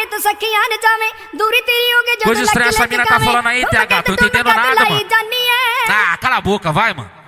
que tu jame duri teri o que Coisa estranha essa mina tá falando aí, TH. Tô entendendo nada, mano. Ah, cala a boca, vai, mano.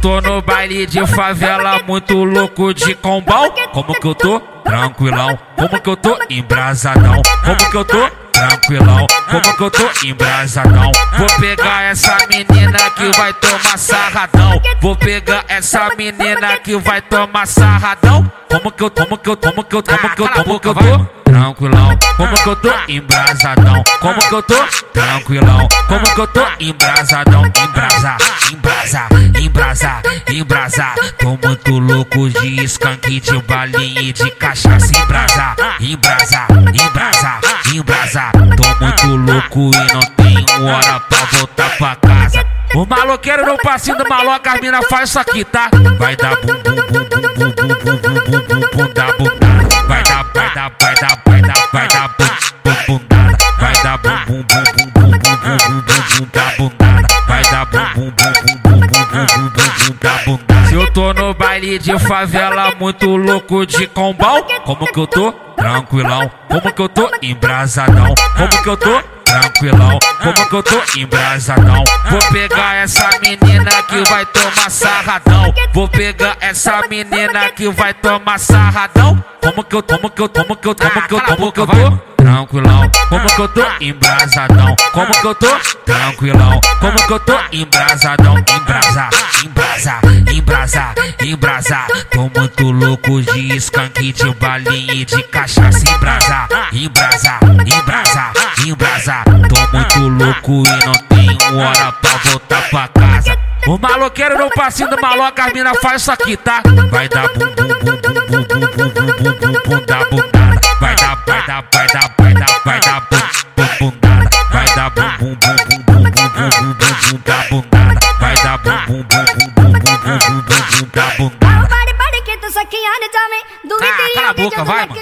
Tô no baile de favela, muito louco de combão, como que eu tô? Tranquilão, como que eu tô? Embrasadão, como que eu tô? Tranquilão, como que eu tô? Embrasadão. Vou pegar essa menina que vai tomar sarradão. Vou pegar essa menina que vai tomar sarradão. Como que eu, como que eu, como que eu, como que eu, como que eu tô? Tranquilão, como que eu tô? Embrasadão, como que eu tô? Tranquilão, como que eu tô? Embrasadão, embrasa, embrasa, embrasa, embrasa. Tô muito louco de skunk, de balinha e de cachaça. Embrasa, embrasa, embrasa, embrasa. Tô muito louco e não tenho hora pra voltar pra casa. O maloqueiro no passinho do maloca, as mina faz isso aqui, tá? Vai dar bum bum bum bum bum bum bum bum bum bum bum da bundada. Vai dar, vai dar, vai dar, vai dar, vai dar bum bum bundada. Vai dar bum bum bum bum bum bum bum bum bum bum da. Vai bum bum bum bum bum bum bum bum bum bum da bundada. Se eu tô no baile de favela, muito louco de combão, como que eu tô? Tranquilão, como que eu tô? Embrasadão, como que eu tô? Tranquilão, como que eu tô? Embrasadão. Vou pegar essa menina que vai tomar sarradão. Vou pegar essa menina que vai tomar sarradão. Como que eu, como que eu, como que eu, como que eu, como que eu tô? Tranquilão, como que eu tô? Embrasadão. Como que eu tô? Tranquilão, como que eu tô? Embrasadão, embrasa, Tô muito louco de skunk, de balinha e de cachaça. Embrasa, embrasa, embrasa, embrasa. Tô muito louco e não tenho hora pra voltar pra casa. O maloqueiro no passinho do maloca, as mina faz isso aqui, tá? Vai dar bum bum bum bum bum bum bum bum bum bum bum da bundada. Vai dar, vai dar, vai dar, vai dar, vai dar bum bum bundada. Vai dar bum bum bum bum bum bum bum bum bum bum Dumitriana, cala a boca, vai, mano.